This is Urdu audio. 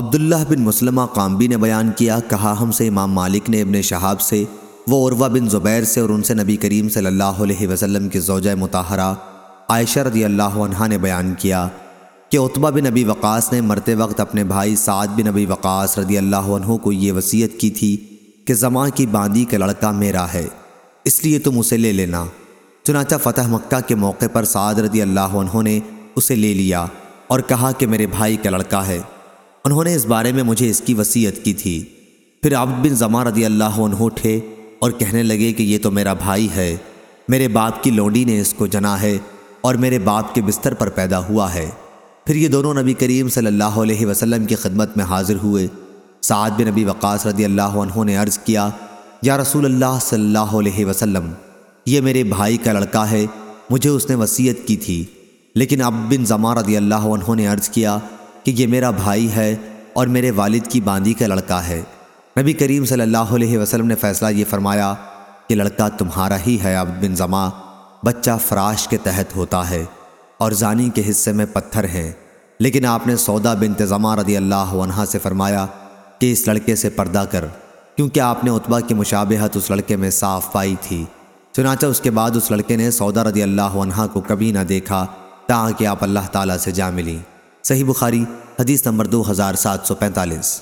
عبداللہ بن مسلمہ قامبی نے بیان کیا، کہا، ہم سے امام مالک نے ابن شہاب سے، وہ عروہ بن زبیر سے اور ان سے نبی کریم صلی اللہ علیہ وسلم کی زوجہ متحرہ عائشہ رضی اللہ عنہ نے بیان کیا کہ عطبہ بن نبی وقاص نے مرتے وقت اپنے بھائی سعد بن نبی وقاص رضی اللہ عنہ کو یہ وصیت کی تھی کہ زماں کی باندی کا لڑکا میرا ہے، اس لیے تم اسے لے لینا۔ چنانچہ فتح مکہ کے موقع پر سعد رضی اللہ عنہ نے اسے لے لیا اور کہا کہ میرے بھائی کا لڑکا ہے۔ انہوں نے اس بارے میں مجھے اس کی وصیت کی تھی۔ پھر عبد بن زماں رضی اللہ عنہ اٹھے اور کہنے لگے کہ یہ تو میرا بھائی ہے، میرے باپ کی لونڈی نے اس کو جنا ہے اور میرے باپ کے بستر پر پیدا ہوا ہے۔ پھر یہ دونوں نبی کریم صلی اللہ علیہ وسلم کی خدمت میں حاضر ہوئے۔ سعد بن نبی وقاص رضی اللہ عنہ نے عرض کیا، یا رسول اللہ صلی اللہ علیہ وسلم، یہ میرے بھائی کا لڑکا ہے، مجھے اس نے وصیت کی تھی۔ لیکن اب بن زماں رضی اللہ عنہ نے عرض کیا کہ یہ میرا بھائی ہے اور میرے والد کی باندی کا لڑکا ہے۔ نبی کریم صلی اللہ علیہ وسلم نے فیصلہ یہ فرمایا کہ لڑکا تمہارا ہی ہے، عبد بن زماں بچہ فراش کے تحت ہوتا ہے اور زانی کے حصے میں پتھر ہیں لیکن آپ نے سودا بن زماں رضی اللہ عنہ سے فرمایا کہ اس لڑکے سے پردہ کر، کیونکہ آپ نے اتبا کی مشابہت اس لڑکے میں صاف پائی تھی۔ چنانچہ اس کے بعد اس لڑکے نے سودا رضی اللہ عنہ کو کبھی نہ دیکھا، تاکہ آپ اللہ تعالیٰ سے جا ملی صحیح بخاری حدیث نمبر دو ہزار سات سو پینتالیس۔